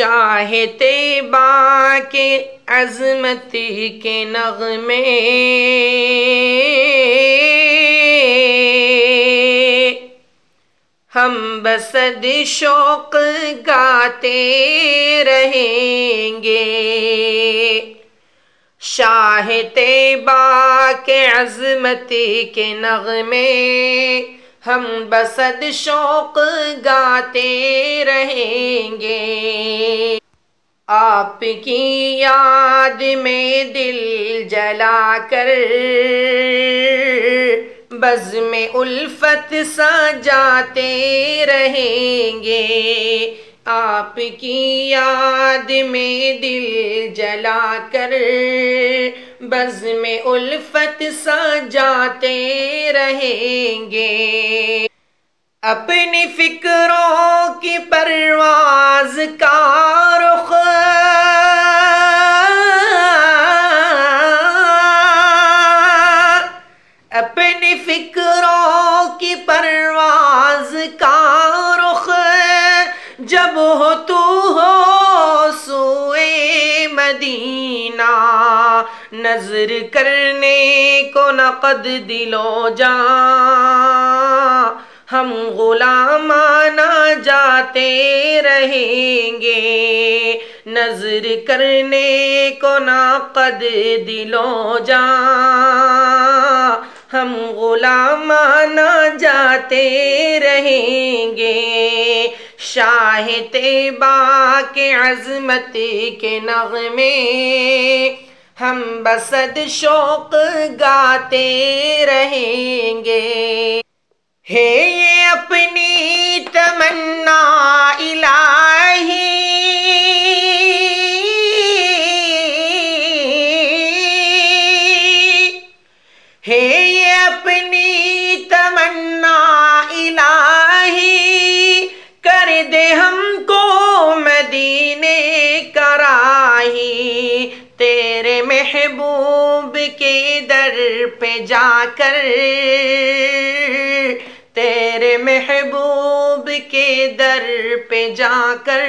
شاہ تیبا کے عظمت کے نغمے۔ ہم بسد شوق گاتے رہیں گے۔ شاہ تیبا کے عظمت کے نغمے۔ ہم بسد شوق گاتے رہیں گے۔ آپ کی یاد میں دل جلا کر بز میں الفت سجاتے رہیں گے۔ آپ کی یاد میں دل جلا کر بز میں الفت سجاتے رہیں گے۔ اپنی فکروں کی پرواز کا رخ۔ اپنی فکروں کی پرواز کا رخ۔ جب ہو تو ہو سوئے مدینہ، نظر کرنے کو نقد دلو جا ہم غلامانہ جاتے رہیں گے، نظر کرنے کو ناقد دلو جا ہم غلامانہ جاتے رہیں گے شاہ تیبا کے عظمت کے نغمے ہم بسد شوق گاتے رہیں گے۔ ہے یہ اپنی تمنا الہی۔ ہے محبوب کے در پہ جا کر، تیرے محبوب کے در پہ جا کر،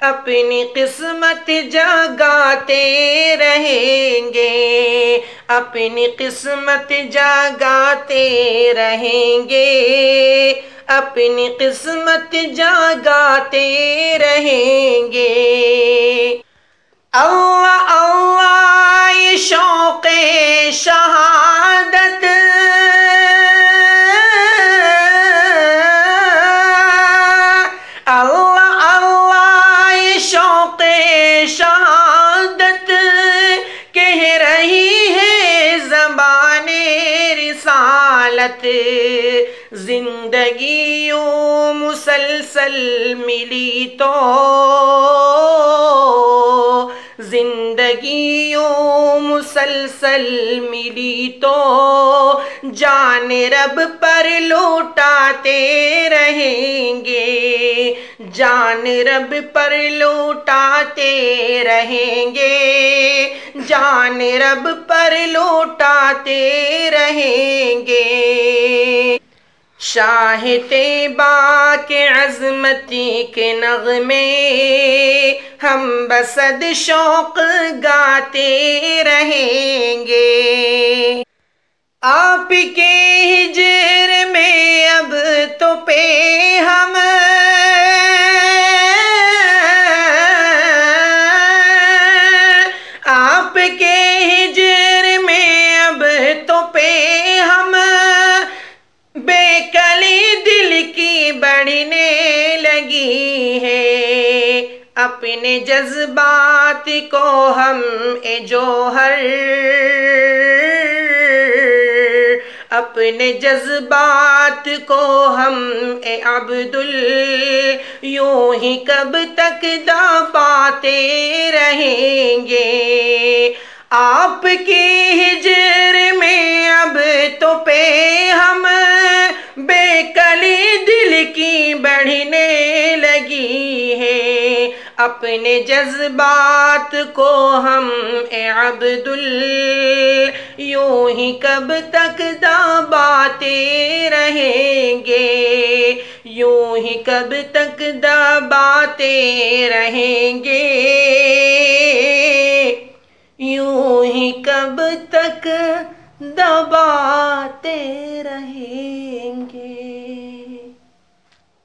اپنی قسمت جگاتے رہیں گے۔ اپنی قسمت جگاتے رہیں گے۔ اپنی قسمت جگاتے رہیں گے۔ اللہ رسالت زندگی یوں مسلسل ملی تو۔ زندگی یوں مسلسل ملی تو۔ جان رب پر لوٹاتے رہیں گے۔ جان رب پر لوٹاتے رہیں گے۔ جان رب پر لوٹاتے رہیں گے۔ شاہ تیبا کے عظمتی کے نغمے ہم بسد شوق گاتے رہیں گے۔ آپ کے ہجر بڑھنے لگی ہے۔ اپنے جذبات کو ہم اے جوہر، اپنے جذبات کو ہم اے عبدال یوں ہی کب تک دباتے رہیں گے۔ آپ کی ہجر بڑھنے لگی ہے اپنے جذبات کو ہم، اے عبدال یوں ہی کب تک دباتے رہیں گے؟ یوں ہی کب تک دباتے رہیں گے؟